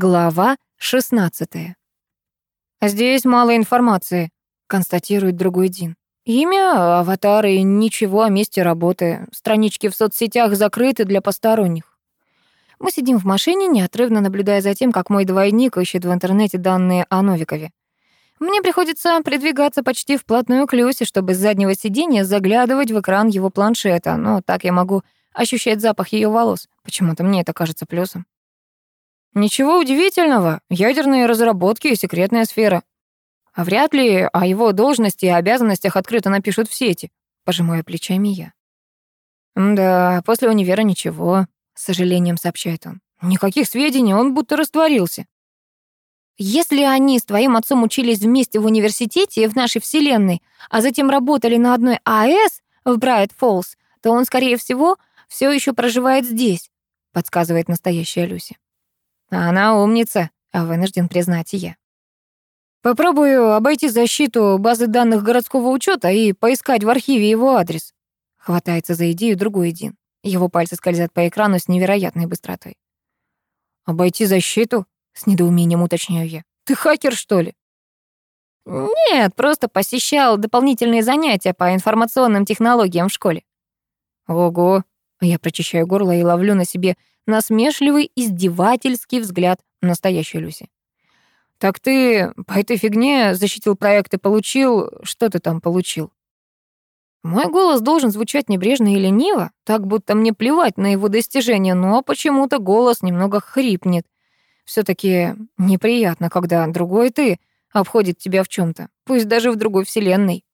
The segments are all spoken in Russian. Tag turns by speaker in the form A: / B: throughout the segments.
A: Глава 16. «Здесь мало информации», — констатирует другой Дин. «Имя, аватары ничего о месте работы. Странички в соцсетях закрыты для посторонних». Мы сидим в машине, неотрывно наблюдая за тем, как мой двойник ищет в интернете данные о Новикове. Мне приходится придвигаться почти вплотную к Люсе, чтобы с заднего сиденья заглядывать в экран его планшета, но так я могу ощущать запах ее волос. Почему-то мне это кажется плюсом. Ничего удивительного, ядерные разработки и секретная сфера. А вряд ли о его должности и обязанностях открыто напишут в сети, пожимая плечами я. Да, после универа ничего, с сожалением сообщает он. Никаких сведений, он будто растворился. Если они с твоим отцом учились вместе в университете и в нашей вселенной, а затем работали на одной АЭС в Брайт Фоллс, то он, скорее всего, все еще проживает здесь, подсказывает настоящая Люси. Она умница, а вынужден признать я. Попробую обойти защиту базы данных городского учета и поискать в архиве его адрес. Хватается за идею другой Дин. Его пальцы скользят по экрану с невероятной быстротой. «Обойти защиту?» — с недоумением уточняю я. «Ты хакер, что ли?» «Нет, просто посещал дополнительные занятия по информационным технологиям в школе». «Ого!» — я прочищаю горло и ловлю на себе насмешливый, издевательский взгляд настоящей Люси. «Так ты по этой фигне защитил проект и получил... Что ты там получил?» Мой голос должен звучать небрежно и лениво, так будто мне плевать на его достижения, но почему-то голос немного хрипнет. все таки неприятно, когда другой ты обходит тебя в чем то пусть даже в другой вселенной.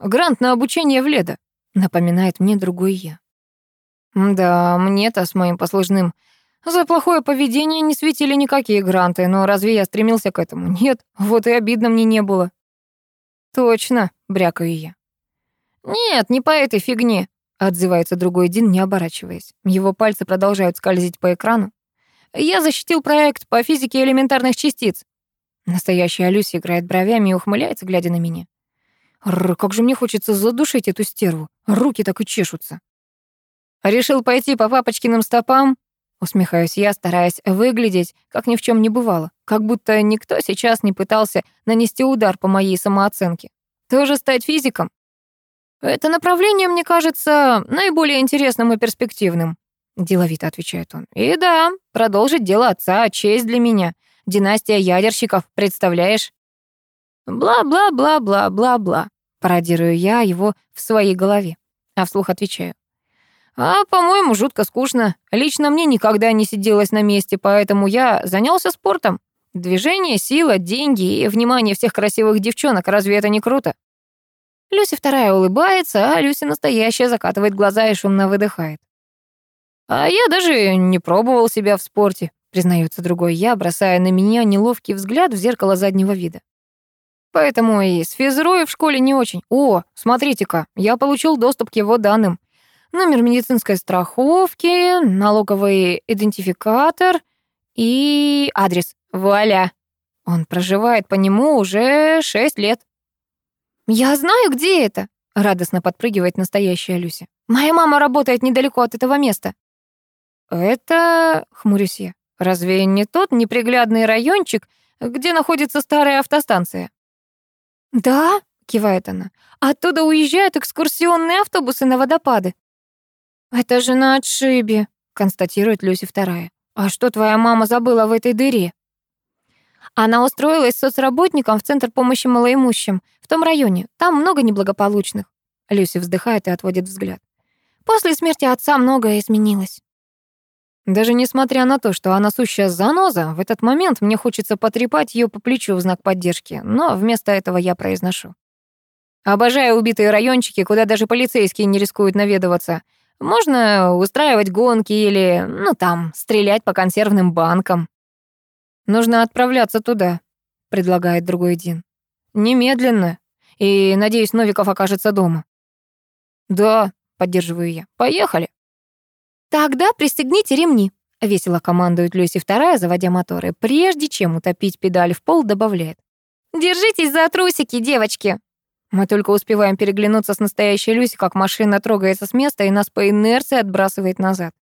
A: «Грант на обучение в Леда», — напоминает мне другой я. Да, мне-то с моим послужным за плохое поведение не светили никакие гранты, но разве я стремился к этому? Нет, вот и обидно мне не было. Точно, брякаю я. Нет, не по этой фигне, отзывается другой Дин, не оборачиваясь. Его пальцы продолжают скользить по экрану. Я защитил проект по физике элементарных частиц. Настоящая Люси играет бровями и ухмыляется, глядя на меня. Рр, как же мне хочется задушить эту стерву. Руки так и чешутся. «Решил пойти по папочкиным стопам?» Усмехаюсь я, стараясь выглядеть, как ни в чем не бывало, как будто никто сейчас не пытался нанести удар по моей самооценке. Тоже стать физиком? Это направление, мне кажется, наиболее интересным и перспективным, деловито отвечает он. И да, продолжить дело отца — честь для меня. Династия ядерщиков, представляешь? Бла-бла-бла-бла-бла-бла. Пародирую я его в своей голове, а вслух отвечаю. А, по-моему, жутко скучно. Лично мне никогда не сиделось на месте, поэтому я занялся спортом. Движение, сила, деньги и внимание всех красивых девчонок. Разве это не круто? Люси вторая улыбается, а Люси настоящая закатывает глаза и шумно выдыхает. А я даже не пробовал себя в спорте, признается другой я, бросая на меня неловкий взгляд в зеркало заднего вида. Поэтому и с физрой в школе не очень. О, смотрите-ка, я получил доступ к его данным номер медицинской страховки, налоговый идентификатор и адрес. Вуаля! Он проживает по нему уже шесть лет. «Я знаю, где это!» — радостно подпрыгивает настоящая Люся. «Моя мама работает недалеко от этого места». «Это...» — хмурюсь я. «Разве не тот неприглядный райончик, где находится старая автостанция?» «Да», — кивает она. «Оттуда уезжают экскурсионные автобусы на водопады. «Это же на отшибе», — констатирует Люси вторая. «А что твоя мама забыла в этой дыре?» Она устроилась соцработником в Центр помощи малоимущим в том районе. Там много неблагополучных. Люси вздыхает и отводит взгляд. После смерти отца многое изменилось. Даже несмотря на то, что она сущая заноза, в этот момент мне хочется потрепать ее по плечу в знак поддержки, но вместо этого я произношу. Обожаю убитые райончики, куда даже полицейские не рискуют наведываться. Можно устраивать гонки или, ну там, стрелять по консервным банкам. Нужно отправляться туда, предлагает другой Дин. Немедленно. И, надеюсь, Новиков окажется дома. Да, поддерживаю я. Поехали. Тогда пристегните ремни, весело командует Люси вторая, заводя моторы. Прежде чем утопить педаль в пол, добавляет. Держитесь за трусики, девочки. Мы только успеваем переглянуться с настоящей Люси, как машина трогается с места и нас по инерции отбрасывает назад.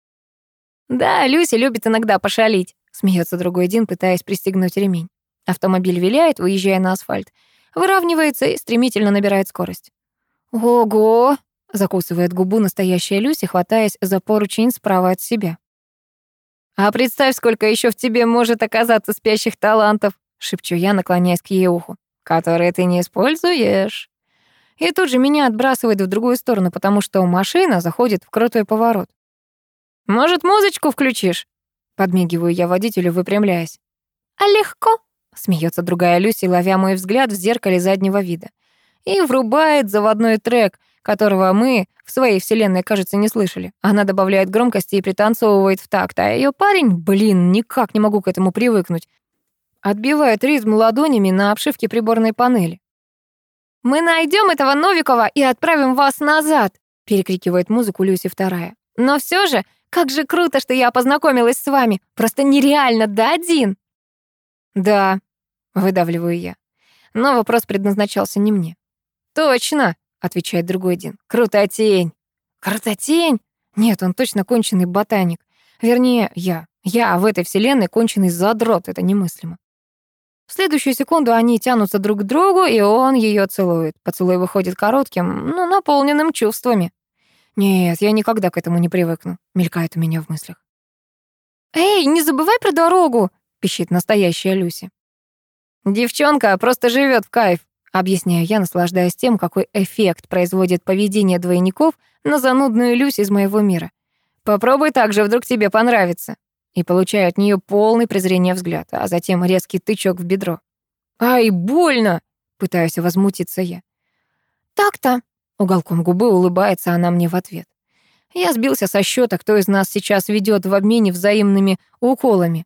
A: «Да, Люси любит иногда пошалить», — смеется другой Дин, пытаясь пристегнуть ремень. Автомобиль виляет, выезжая на асфальт, выравнивается и стремительно набирает скорость. «Ого!» — закусывает губу настоящая Люси, хватаясь за поручень справа от себя. «А представь, сколько еще в тебе может оказаться спящих талантов!» — шепчу я, наклоняясь к ее уху. «Которые ты не используешь!» И тут же меня отбрасывает в другую сторону, потому что машина заходит в крутой поворот. «Может, музычку включишь?» Подмигиваю я водителю, выпрямляясь. «А легко?» — смеется другая Люси, ловя мой взгляд в зеркале заднего вида. И врубает заводной трек, которого мы в своей вселенной, кажется, не слышали. Она добавляет громкости и пританцовывает в такт, а ее парень, блин, никак не могу к этому привыкнуть, отбивает ритм ладонями на обшивке приборной панели. «Мы найдем этого Новикова и отправим вас назад!» перекрикивает музыку Люси вторая. «Но все же, как же круто, что я познакомилась с вами! Просто нереально, да, Дин?» «Да», — выдавливаю я. Но вопрос предназначался не мне. «Точно», — отвечает другой Дин. «Крутотень». «Крутотень?» Нет, он точно конченый ботаник. Вернее, я. Я в этой вселенной конченый задрот, это немыслимо. В следующую секунду они тянутся друг к другу, и он ее целует. Поцелуй выходит коротким, но наполненным чувствами. Нет, я никогда к этому не привыкну, мелькает у меня в мыслях. «Эй, не забывай про дорогу!» — пищит настоящая Люси. «Девчонка просто живет в кайф», — объясняю я, наслаждаясь тем, какой эффект производит поведение двойников на занудную Люси из моего мира. «Попробуй так же, вдруг тебе понравится» и получаю от нее полный презрения взгляд, а затем резкий тычок в бедро. «Ай, больно!» — пытаюсь возмутиться я. «Так-то!» — уголком губы улыбается она мне в ответ. Я сбился со счета, кто из нас сейчас ведет в обмене взаимными уколами.